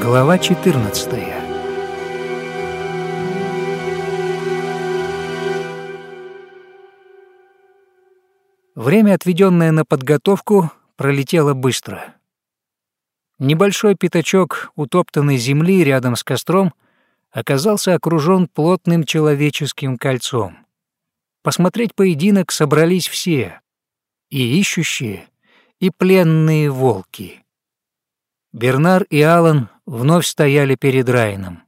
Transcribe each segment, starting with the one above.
Глава 14 Время, отведенное на подготовку, пролетело быстро. Небольшой пятачок утоптанной земли рядом с костром оказался окружен плотным человеческим кольцом. Посмотреть поединок собрались все — и ищущие, и пленные волки. Бернар и Алан вновь стояли перед Райном.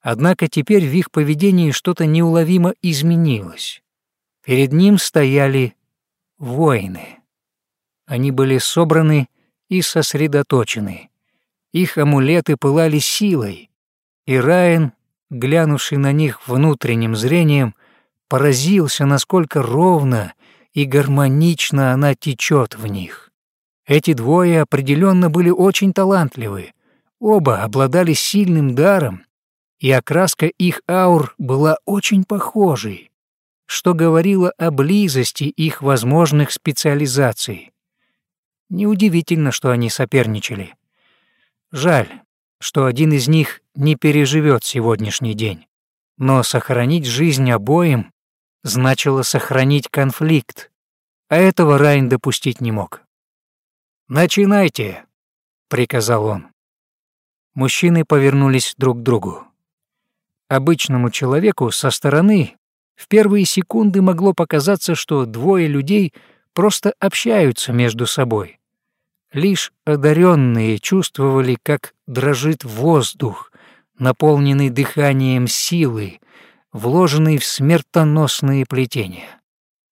Однако теперь в их поведении что-то неуловимо изменилось. Перед ним стояли воины. Они были собраны и сосредоточены. Их амулеты пылали силой, и Райан, глянувший на них внутренним зрением, поразился, насколько ровно и гармонично она течет в них. Эти двое определенно были очень талантливы, оба обладали сильным даром, и окраска их аур была очень похожей, что говорило о близости их возможных специализаций. Неудивительно, что они соперничали. Жаль, что один из них не переживет сегодняшний день. Но сохранить жизнь обоим значило сохранить конфликт, а этого Райн допустить не мог. «Начинайте», — приказал он. Мужчины повернулись друг к другу. Обычному человеку со стороны в первые секунды могло показаться, что двое людей просто общаются между собой. Лишь одаренные чувствовали, как дрожит воздух, наполненный дыханием силы, вложенный в смертоносные плетения.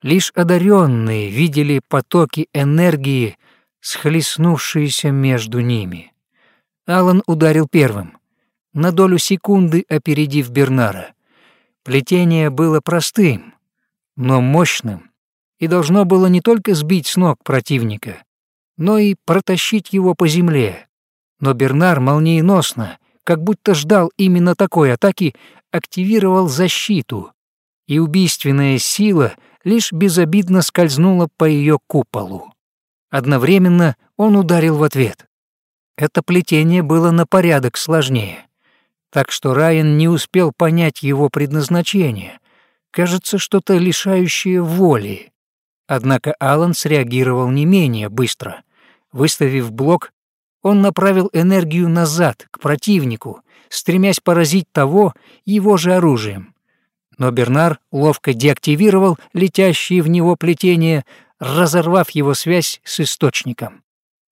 Лишь одаренные видели потоки энергии, схлестнувшиеся между ними. Алан ударил первым, на долю секунды опередив Бернара. Плетение было простым, но мощным, и должно было не только сбить с ног противника, но и протащить его по земле. Но Бернар молниеносно, как будто ждал именно такой атаки, активировал защиту, и убийственная сила — лишь безобидно скользнула по ее куполу. Одновременно он ударил в ответ. Это плетение было на порядок сложнее, так что Райан не успел понять его предназначение. Кажется, что-то лишающее воли. Однако Алан среагировал не менее быстро. Выставив блок, он направил энергию назад, к противнику, стремясь поразить того его же оружием но Бернар ловко деактивировал летящие в него плетения, разорвав его связь с источником.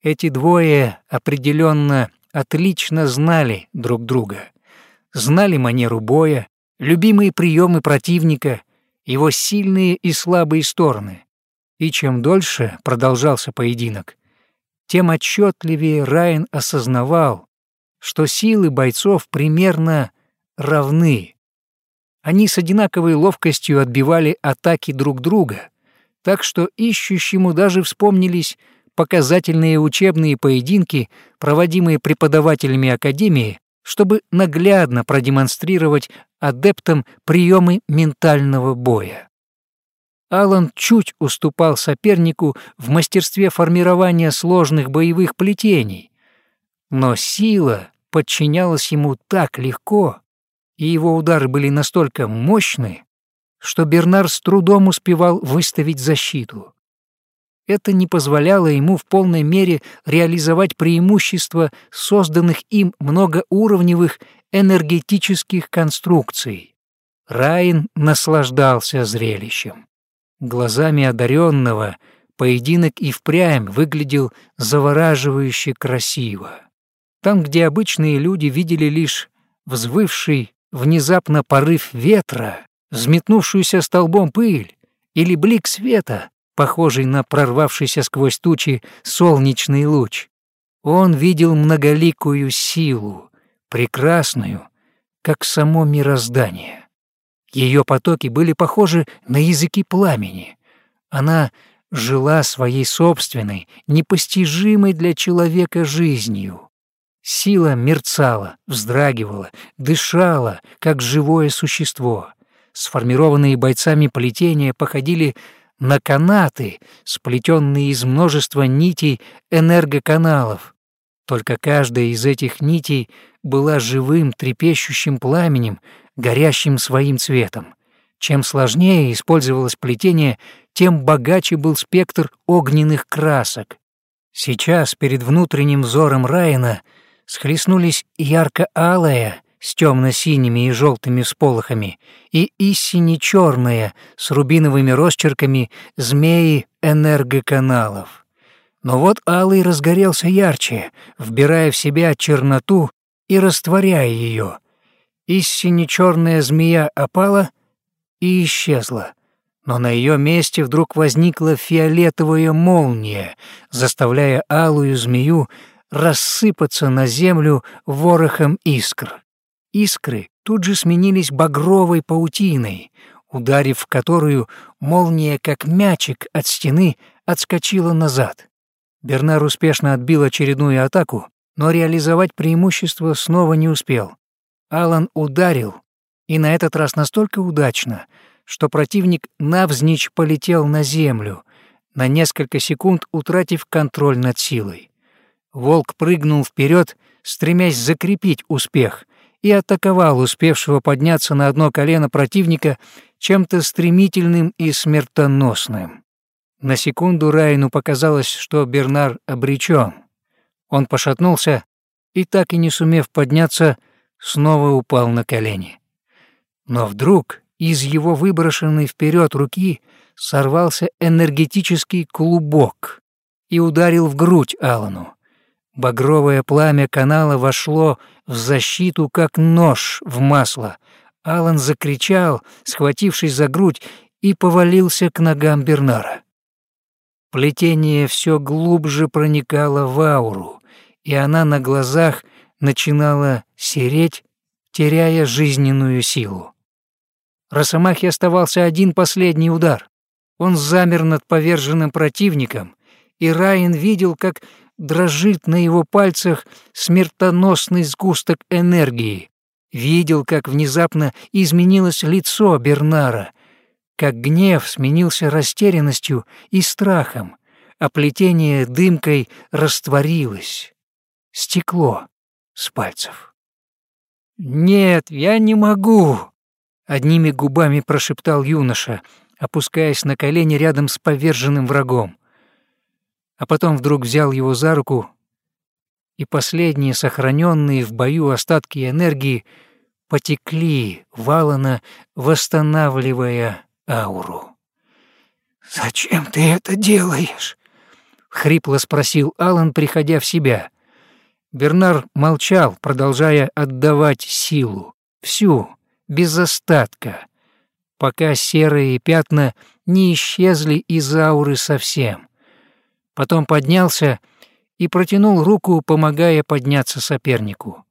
Эти двое определенно отлично знали друг друга, знали манеру боя, любимые приемы противника, его сильные и слабые стороны. И чем дольше продолжался поединок, тем отчетливее Райан осознавал, что силы бойцов примерно равны, они с одинаковой ловкостью отбивали атаки друг друга, так что ищущему даже вспомнились показательные учебные поединки, проводимые преподавателями Академии, чтобы наглядно продемонстрировать адептам приемы ментального боя. Алан чуть уступал сопернику в мастерстве формирования сложных боевых плетений, но сила подчинялась ему так легко, и его удары были настолько мощны, что Бернар с трудом успевал выставить защиту. Это не позволяло ему в полной мере реализовать преимущества созданных им многоуровневых энергетических конструкций. Райн наслаждался зрелищем. Глазами одаренного поединок и впрямь выглядел завораживающе красиво. Там, где обычные люди видели лишь взвывший внезапно порыв ветра, взметнувшуюся столбом пыль или блик света, похожий на прорвавшийся сквозь тучи солнечный луч. Он видел многоликую силу, прекрасную, как само мироздание. Ее потоки были похожи на языки пламени. Она жила своей собственной, непостижимой для человека жизнью. Сила мерцала, вздрагивала, дышала, как живое существо. Сформированные бойцами плетения походили на канаты, сплетенные из множества нитей энергоканалов. Только каждая из этих нитей была живым, трепещущим пламенем, горящим своим цветом. Чем сложнее использовалось плетение, тем богаче был спектр огненных красок. Сейчас перед внутренним взором Райана схлестнулись ярко-алая с темно-синими и желтыми всполохами и истине черная с рубиновыми росчерками змеи энергоканалов. Но вот алый разгорелся ярче, вбирая в себя черноту и растворяя ее. Истине черная змея опала и исчезла, но на ее месте вдруг возникла фиолетовая молния, заставляя алую змею рассыпаться на землю ворохом искр. Искры тут же сменились багровой паутиной, ударив в которую молния, как мячик от стены, отскочила назад. Бернар успешно отбил очередную атаку, но реализовать преимущество снова не успел. Алан ударил, и на этот раз настолько удачно, что противник навзничь полетел на землю, на несколько секунд утратив контроль над силой. Волк прыгнул вперед, стремясь закрепить успех, и атаковал успевшего подняться на одно колено противника чем-то стремительным и смертоносным. На секунду Райну показалось, что Бернар обречен. Он пошатнулся и, так и не сумев подняться, снова упал на колени. Но вдруг из его выброшенной вперед руки сорвался энергетический клубок и ударил в грудь Алану. Багровое пламя канала вошло в защиту, как нож в масло. Алан закричал, схватившись за грудь, и повалился к ногам Бернара. Плетение все глубже проникало в ауру, и она на глазах начинала сереть, теряя жизненную силу. Росомахе оставался один последний удар. Он замер над поверженным противником, и Райан видел, как дрожит на его пальцах смертоносный сгусток энергии. Видел, как внезапно изменилось лицо Бернара, как гнев сменился растерянностью и страхом, а плетение дымкой растворилось. Стекло с пальцев. «Нет, я не могу!» — одними губами прошептал юноша, опускаясь на колени рядом с поверженным врагом а потом вдруг взял его за руку, и последние сохраненные в бою остатки энергии потекли валано, восстанавливая ауру. «Зачем ты это делаешь?» — хрипло спросил Алан, приходя в себя. Бернар молчал, продолжая отдавать силу, всю, без остатка, пока серые пятна не исчезли из ауры совсем потом поднялся и протянул руку, помогая подняться сопернику.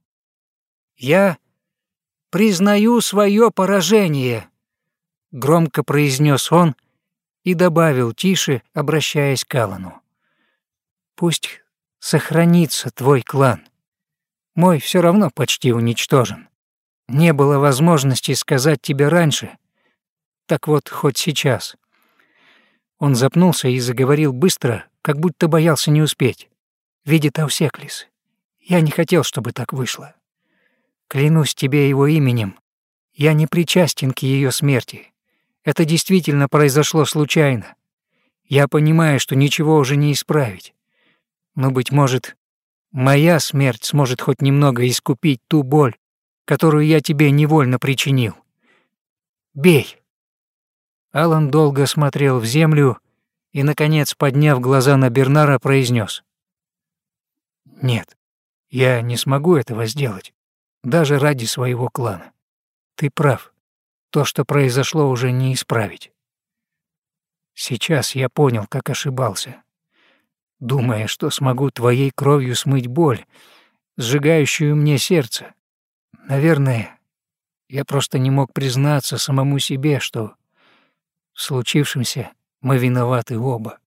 «Я признаю свое поражение», — громко произнес он и добавил тише, обращаясь к Аллану. «Пусть сохранится твой клан. Мой все равно почти уничтожен. Не было возможности сказать тебе раньше. Так вот, хоть сейчас». Он запнулся и заговорил быстро, как будто боялся не успеть. Видит Аусеклис. Я не хотел, чтобы так вышло. Клянусь тебе его именем. Я не причастен к ее смерти. Это действительно произошло случайно. Я понимаю, что ничего уже не исправить. Но, быть может, моя смерть сможет хоть немного искупить ту боль, которую я тебе невольно причинил. Бей!» Алан долго смотрел в землю, и, наконец, подняв глаза на Бернара, произнес: «Нет, я не смогу этого сделать, даже ради своего клана. Ты прав, то, что произошло, уже не исправить. Сейчас я понял, как ошибался, думая, что смогу твоей кровью смыть боль, сжигающую мне сердце. Наверное, я просто не мог признаться самому себе, что в случившемся мы виноваты оба.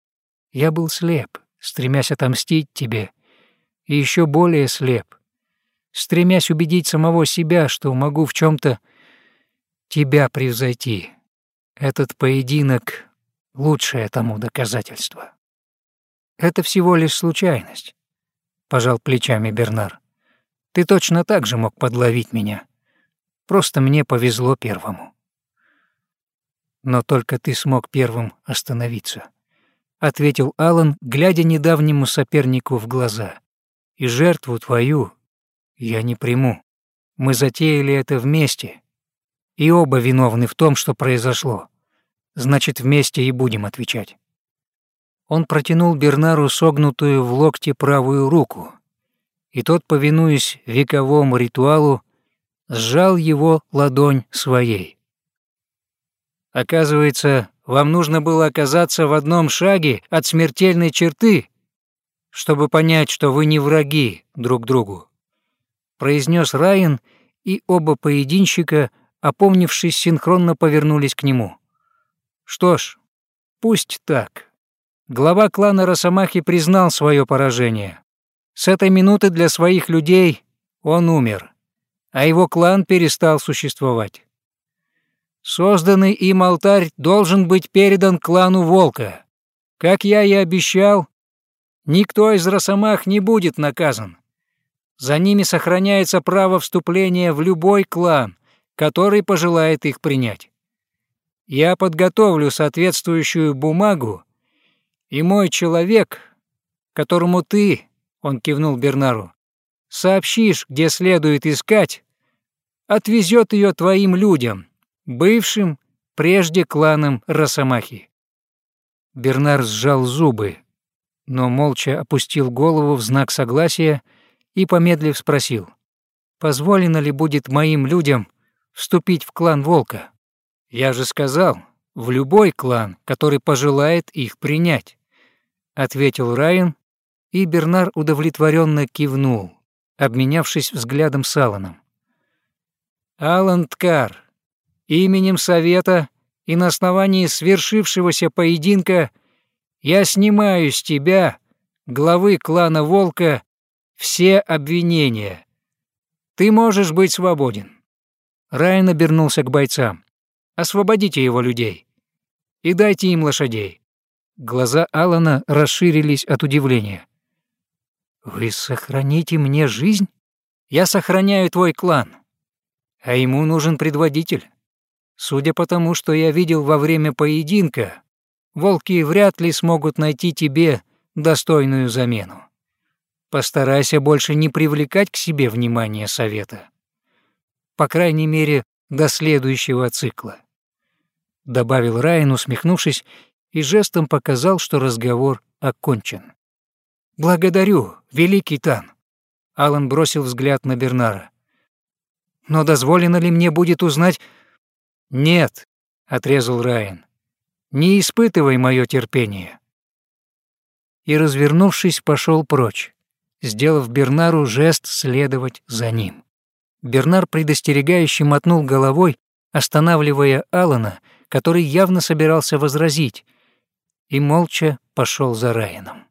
Я был слеп, стремясь отомстить тебе, и еще более слеп, стремясь убедить самого себя, что могу в чем то тебя превзойти. Этот поединок — лучшее тому доказательство. Это всего лишь случайность. пожал плечами Бернар. «Ты точно так же мог подловить меня. Просто мне повезло первому». «Но только ты смог первым остановиться», — ответил Алан, глядя недавнему сопернику в глаза. «И жертву твою я не приму. Мы затеяли это вместе, и оба виновны в том, что произошло. Значит, вместе и будем отвечать». Он протянул Бернару согнутую в локте правую руку, и тот, повинуясь вековому ритуалу, сжал его ладонь своей. Оказывается, вам нужно было оказаться в одном шаге от смертельной черты, чтобы понять, что вы не враги друг другу», — произнес Райан, и оба поединщика, опомнившись, синхронно повернулись к нему. «Что ж, пусть так». Глава клана Росомахи признал свое поражение. С этой минуты для своих людей он умер, а его клан перестал существовать. Созданный им алтарь должен быть передан клану Волка. Как я и обещал, никто из Росомах не будет наказан. За ними сохраняется право вступления в любой клан, который пожелает их принять. Я подготовлю соответствующую бумагу, и мой человек, которому ты, он кивнул Бернару, сообщишь, где следует искать, отвезет ее твоим людям, бывшим прежде кланом Росомахи. Бернар сжал зубы, но молча опустил голову в знак согласия и, помедлив, спросил, «Позволено ли будет моим людям вступить в клан Волка? Я же сказал, в любой клан, который пожелает их принять», — ответил Райан, и Бернар удовлетворенно кивнул, обменявшись взглядом с Алланом. «Алан Ткар, Именем Совета и на основании свершившегося поединка я снимаю с тебя, главы клана Волка, все обвинения. Ты можешь быть свободен». Райан обернулся к бойцам. «Освободите его людей и дайте им лошадей». Глаза Алана расширились от удивления. «Вы сохраните мне жизнь? Я сохраняю твой клан, а ему нужен предводитель. Судя по тому, что я видел во время поединка, волки вряд ли смогут найти тебе достойную замену. Постарайся больше не привлекать к себе внимание совета. По крайней мере, до следующего цикла. Добавил Райан, усмехнувшись, и жестом показал, что разговор окончен. «Благодарю, великий Тан!» Алан бросил взгляд на Бернара. «Но дозволено ли мне будет узнать, «Нет», — отрезал Райан, — «не испытывай мое терпение». И, развернувшись, пошел прочь, сделав Бернару жест следовать за ним. Бернар предостерегающе мотнул головой, останавливая Алана, который явно собирался возразить, и молча пошел за Райаном.